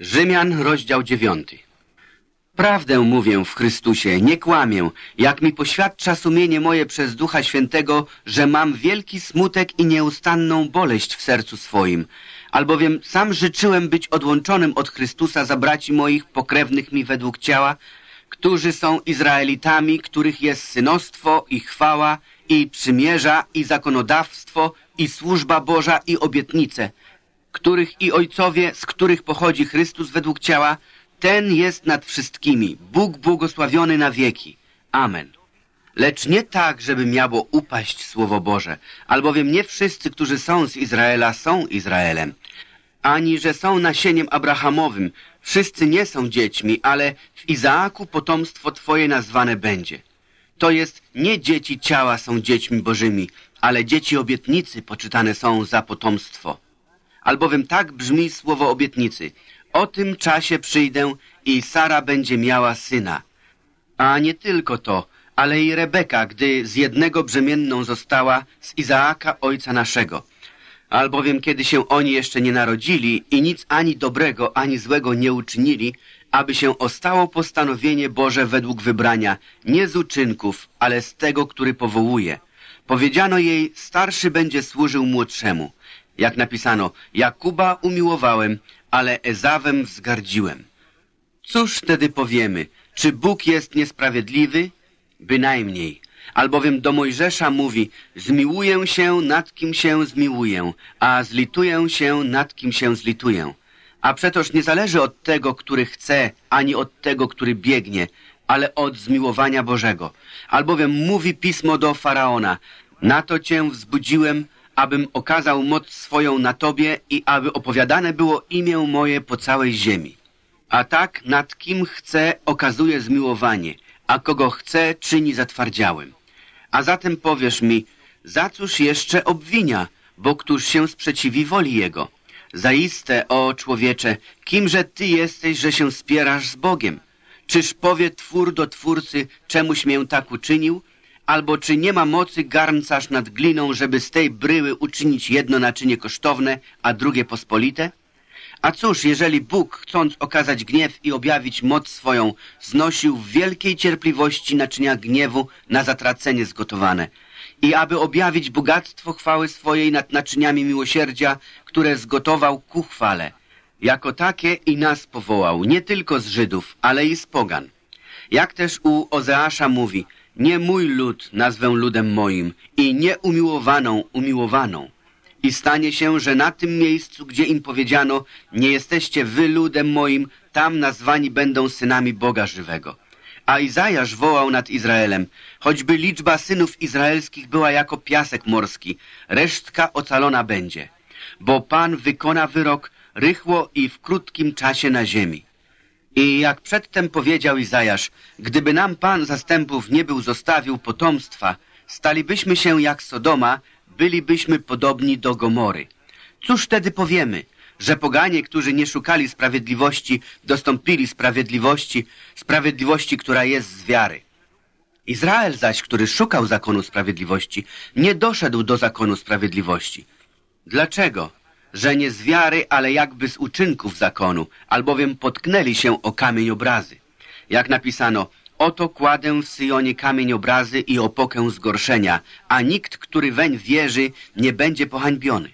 Rzymian, rozdział dziewiąty. Prawdę mówię w Chrystusie, nie kłamię, jak mi poświadcza sumienie moje przez Ducha Świętego, że mam wielki smutek i nieustanną boleść w sercu swoim, albowiem sam życzyłem być odłączonym od Chrystusa za braci moich pokrewnych mi według ciała, którzy są Izraelitami, których jest synostwo i chwała, i przymierza, i zakonodawstwo, i służba Boża, i obietnice, których i ojcowie, z których pochodzi Chrystus według ciała, ten jest nad wszystkimi, Bóg błogosławiony na wieki. Amen. Lecz nie tak, żeby miało upaść Słowo Boże, albowiem nie wszyscy, którzy są z Izraela, są Izraelem, ani że są nasieniem Abrahamowym. Wszyscy nie są dziećmi, ale w Izaaku potomstwo Twoje nazwane będzie. To jest nie dzieci ciała są dziećmi bożymi, ale dzieci obietnicy poczytane są za potomstwo. Albowiem tak brzmi słowo obietnicy. O tym czasie przyjdę i Sara będzie miała syna. A nie tylko to, ale i Rebeka, gdy z jednego brzemienną została z Izaaka ojca naszego. Albowiem kiedy się oni jeszcze nie narodzili i nic ani dobrego, ani złego nie uczynili, aby się ostało postanowienie Boże według wybrania, nie z uczynków, ale z tego, który powołuje. Powiedziano jej, starszy będzie służył młodszemu. Jak napisano, Jakuba umiłowałem, ale Ezawem wzgardziłem. Cóż wtedy powiemy? Czy Bóg jest niesprawiedliwy? Bynajmniej. Albowiem do Mojżesza mówi, zmiłuję się nad kim się zmiłuję, a zlituję się nad kim się zlituję. A przetoż nie zależy od tego, który chce, ani od tego, który biegnie, ale od zmiłowania Bożego. Albowiem mówi pismo do Faraona, na to cię wzbudziłem, abym okazał moc swoją na tobie i aby opowiadane było imię moje po całej ziemi. A tak nad kim chce okazuje zmiłowanie, a kogo chce czyni zatwardziałym. A zatem powiesz mi, za cóż jeszcze obwinia, bo któż się sprzeciwi woli Jego? Zaiste, o człowiecze, kimże Ty jesteś, że się spierasz z Bogiem? Czyż powie twór do twórcy, czemuś mię tak uczynił? Albo czy nie ma mocy garncarz nad gliną, żeby z tej bryły uczynić jedno naczynie kosztowne, a drugie pospolite? A cóż, jeżeli Bóg, chcąc okazać gniew i objawić moc swoją, znosił w wielkiej cierpliwości naczynia gniewu na zatracenie zgotowane i aby objawić bogactwo chwały swojej nad naczyniami miłosierdzia, które zgotował ku chwale, jako takie i nas powołał, nie tylko z Żydów, ale i z pogan. Jak też u Ozeasza mówi, nie mój lud nazwę ludem moim i nieumiłowaną umiłowaną. I stanie się, że na tym miejscu, gdzie im powiedziano, nie jesteście wy ludem moim, tam nazwani będą synami Boga żywego. A Izajasz wołał nad Izraelem, choćby liczba synów izraelskich była jako piasek morski, resztka ocalona będzie. Bo Pan wykona wyrok rychło i w krótkim czasie na ziemi. I jak przedtem powiedział Izajasz, gdyby nam Pan zastępów nie był zostawił potomstwa, stalibyśmy się jak Sodoma, bylibyśmy podobni do Gomory. Cóż wtedy powiemy? Że poganie, którzy nie szukali sprawiedliwości, dostąpili sprawiedliwości, sprawiedliwości, która jest z wiary. Izrael zaś, który szukał zakonu sprawiedliwości, nie doszedł do zakonu sprawiedliwości. Dlaczego? Że nie z wiary, ale jakby z uczynków zakonu, albowiem potknęli się o kamień obrazy. Jak napisano, Oto kładę w Syjonie kamień obrazy i opokę zgorszenia, a nikt, który weń wierzy, nie będzie pohańbiony.